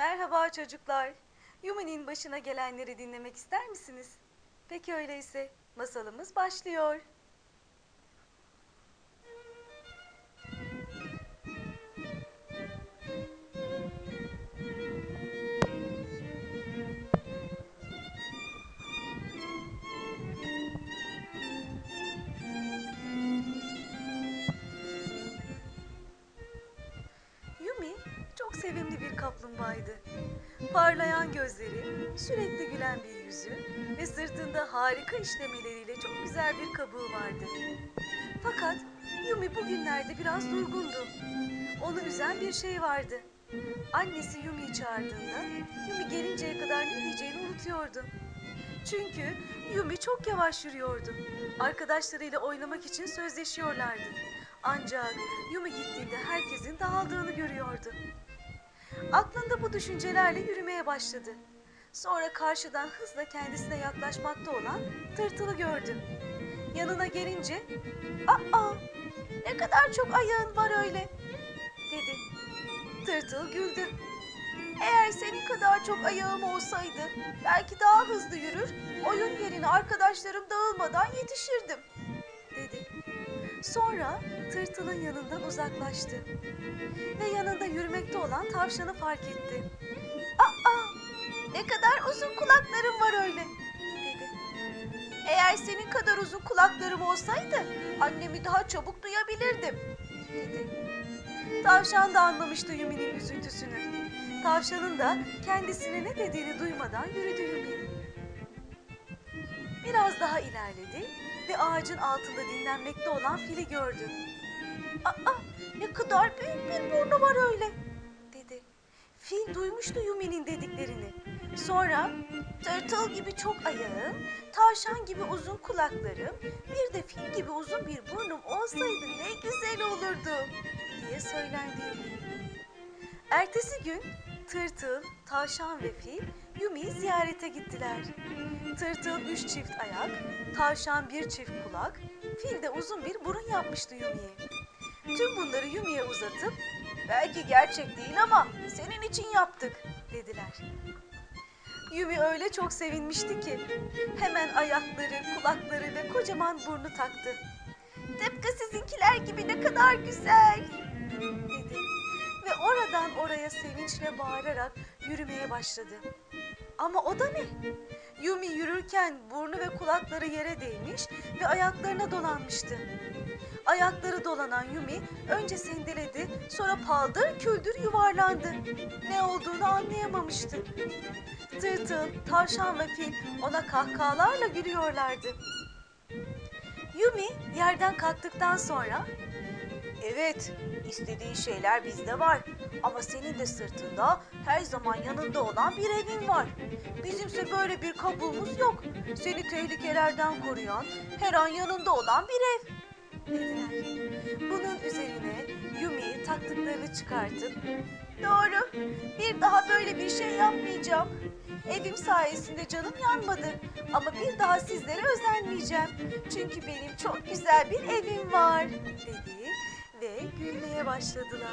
Merhaba çocuklar. Yumi'nin başına gelenleri dinlemek ister misiniz? Peki öyleyse masalımız başlıyor. Sevimli bir kaplumbağaydı. Parlayan gözleri, sürekli gülen bir yüzü ve sırtında harika işlemeleriyle çok güzel bir kabuğu vardı. Fakat Yumi bugünlerde biraz durgundu. Onu üzen bir şey vardı. Annesi Yumi'yi çağırdığında Yumi gelinceye kadar ne diyeceğini unutuyordu. Çünkü Yumi çok yavaş yürüyordu. Arkadaşlarıyla oynamak için sözleşiyorlardı. Ancak Yumi gittiğinde herkesin dağıldığını görüyordu. Aklında bu düşüncelerle yürümeye başladı. Sonra karşıdan hızla kendisine yaklaşmakta olan tırtılı gördü. Yanına gelince, ''Aa, ne kadar çok ayağın var öyle.'' dedi. Tırtıl güldü. Eğer senin kadar çok ayağım olsaydı belki daha hızlı yürür, oyun yerine arkadaşlarım dağılmadan yetişirdim. Sonra tırtılın yanından uzaklaştı ve yanında yürümekte olan tavşanı fark etti. Aa, ne kadar uzun kulaklarım var öyle, dedi. Eğer senin kadar uzun kulaklarım olsaydı annemi daha çabuk duyabilirdim, dedi. Tavşan da anlamıştı Yumi'nin üzüntüsünü. Tavşanın da kendisine ne dediğini duymadan yürüdü Yumi. Biraz daha ilerledi ve ağacın altında dinlenmekte olan fili gördü. Aa, ne kadar büyük bir burnu var öyle, dedi. Fil duymuştu Yumi'nin dediklerini. Sonra tırtıl gibi çok ayağım, tavşan gibi uzun kulaklarım, bir de fil gibi uzun bir burnum olsaydı ne güzel olurdu, diye söylendi Yumi. Ertesi gün tırtıl, tavşan ve fil Yumi'yi ziyarete gittiler. Tırtıl üç çift ayak, tavşan bir çift kulak, fil de uzun bir burun yapmıştı Yumi'ye. Tüm bunları Yumi'ye uzatıp, belki gerçek değil ama senin için yaptık dediler. Yumi öyle çok sevinmişti ki hemen ayakları, kulakları ve kocaman burnu taktı. Tıpkı sizinkiler gibi ne kadar güzel dedi ve oradan oraya sevinçle bağırarak yürümeye başladı. Ama o da ne? Yumi yürürken burnu ve kulakları yere değmiş ve ayaklarına dolanmıştı. Ayakları dolanan Yumi önce sendeledi, sonra paldır küldür yuvarlandı. Ne olduğunu anlayamamıştı. Tırtıl, tavşan ve fil ona kahkahalarla gülüyorlardı. Yumi yerden kalktıktan sonra Evet, istediğin şeyler bizde var. Ama senin de sırtında her zaman yanında olan bir evin var. Bizimse böyle bir kabuğumuz yok. Seni tehlikelerden koruyan, her an yanında olan bir ev. Dediler. Bunun üzerine Yumi taktıklarını çıkartıp Doğru, bir daha böyle bir şey yapmayacağım. Evim sayesinde canım yanmadı. Ama bir daha sizlere özenmeyeceğim. Çünkü benim çok güzel bir evim var, dedi ve gülmeye başladılar.